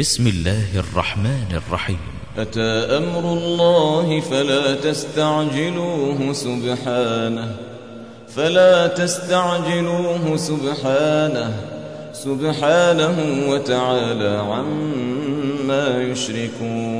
بسم الله الرحمن الرحيم. أتى أمر الله فلا تستعجلوه سبحانه فلا تستعجلوه سبحانه سبحانه وتعالى عما يشركون.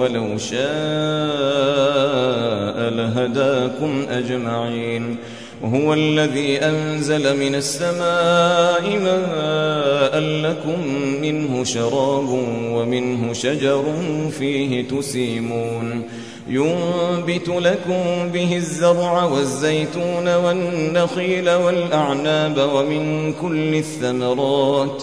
ولو شاء لهداكم أجمعين. وهو الذي أنزل من السماء ماء لكم منه شراب ومنه شجر فيه تسيمون. ينبت لكم به الزرع والزيتون والنخيل والأعناب ومن كل الثمرات.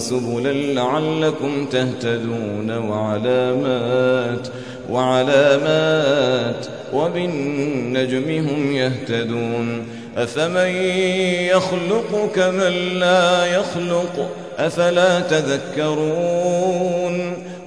وسبلا لعلكم تهتدون وعلامات وعلامات وبالنجم هم يهتدون. أفمن يخلق كمن لا يخلق؟ أفلا تذكرون؟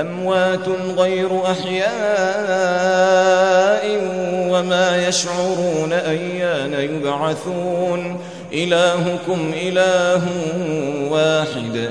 أموات غير أحياء وما يشعرون أيان يبعثون. إلهكم إله واحد.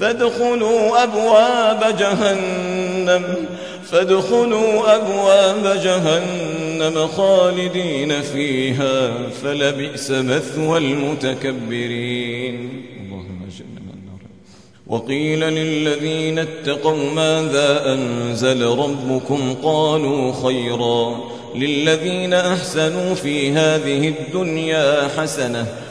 فادخلوا أبواب جهنم فادخلوا أبواب جهنم خالدين فيها فلبئس مثوى المتكبرين. اللهم النار. وقيل للذين اتقوا ماذا أنزل ربكم؟ قالوا خيرا. للذين أحسنوا في هذه الدنيا حسنة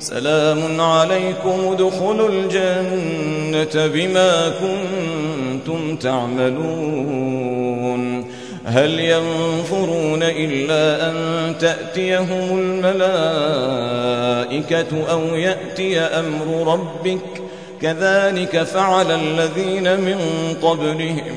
سلام عليكم ادخلوا الجنة بما كنتم تعملون. هل ينظرون إلا أن تأتيهم الملائكة أو يأتي أمر ربك؟ كذلك فعل الذين من قبلهم.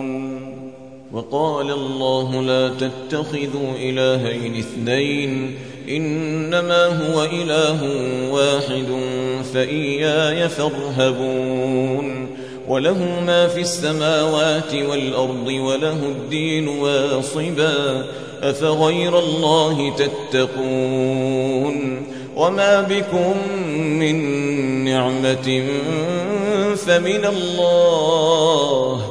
وقال الله لا تتخذوا إلهين اثنين إنما هو إله واحد فإياي فارهبون وله ما في السماوات والأرض وله الدين واصبا أفغير الله تتقون وما بكم من نعمة فمن الله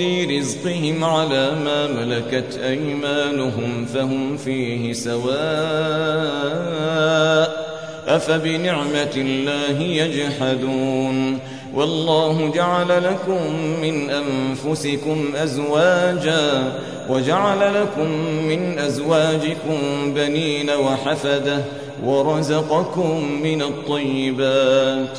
رزقهم على ما ملكت أيمانهم فهم فيه سواء أفبنعمة الله يجحدون والله جعل لكم من أنفسكم أزواجا وجعل لكم من أزواجكم بنين وحفدة ورزقكم من الطيبات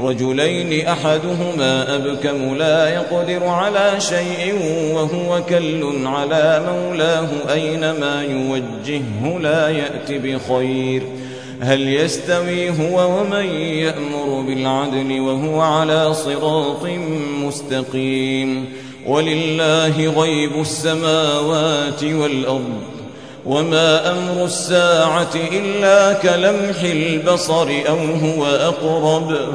رجلين أحدهما أبكم لا يقدر على شيء وهو كل على مولاه أينما يوجهه لا يأت بخير. هل يستوي هو ومن يأمر بالعدل وهو على صراط مستقيم؟ ولله غيب السماوات والأرض وما أمر الساعة إلا كلمح البصر أو هو أقرب.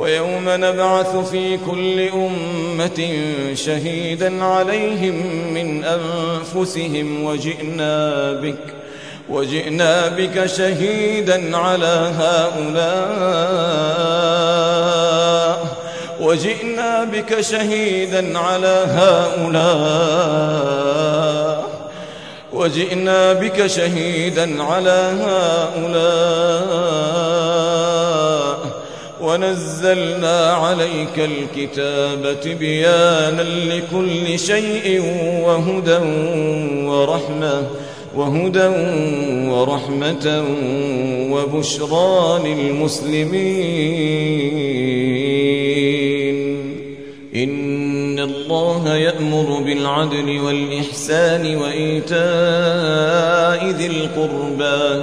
ويوم نبعث في كل أمة شهيدا عليهم من أنفسهم وجئنا بك وجئنا بك شهيدا على هؤلاء وجئنا بك شهيدا على هؤلاء وجئنا بك شهيدا على هؤلاء. ونزلنا عليك الكتاب تبيانا لكل شيء وهدى ورحمة وهدى ورحمة وبشرى للمسلمين. إن الله يأمر بالعدل والإحسان وإيتاء ذي القربى.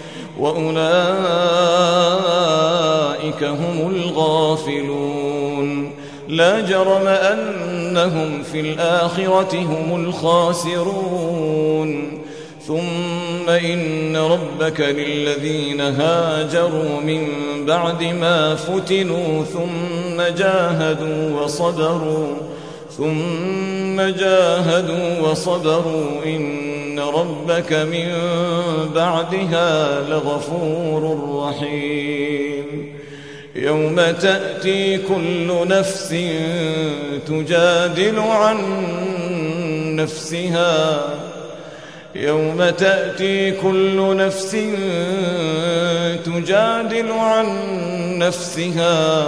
وأولئك هم الغافلون. لا جرم أنهم في الآخرة هم الخاسرون. ثم إن ربك للذين هاجروا من بعد ما فتنوا ثم جاهدوا وصبروا ثم جاهدوا وصبروا إن ربك من بعدها لغفور رحيم يوم تأتي كل نفس تجادل عن نفسها يوم تأتي كل نفس تجادل عن نفسها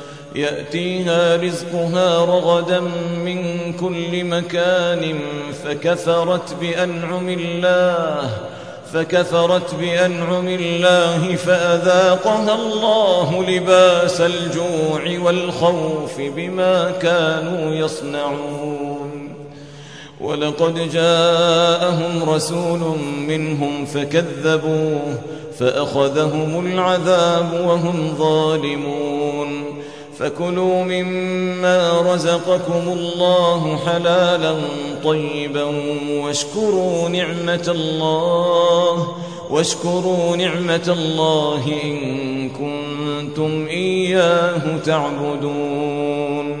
يأتيها رزقها رغدا من كل مكان فكفرت بأنعم الله فكفرت بأنعم الله فأذاقها الله لباس الجوع والخوف بما كانوا يصنعون. ولقد جاءهم رسول منهم فكذبوه فأخذهم العذاب وهم ظالمون. فكلوا مما رزقكم الله حلالا طيبا واشكروا نعمة الله واشكروا نعمة الله إن كنتم إياه تعبدون.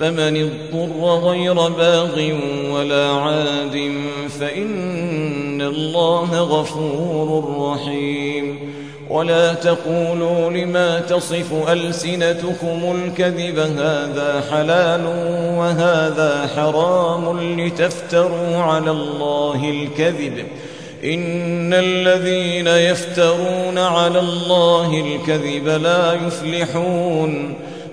فمن اضطر غير باغ ولا عاد فإن الله غفور رحيم. ولا تقولوا لما تصف ألسنتكم الكذب هذا حلال وهذا حرام لتفتروا على الله الكذب. إن الذين يفترون على الله الكذب لا يفلحون.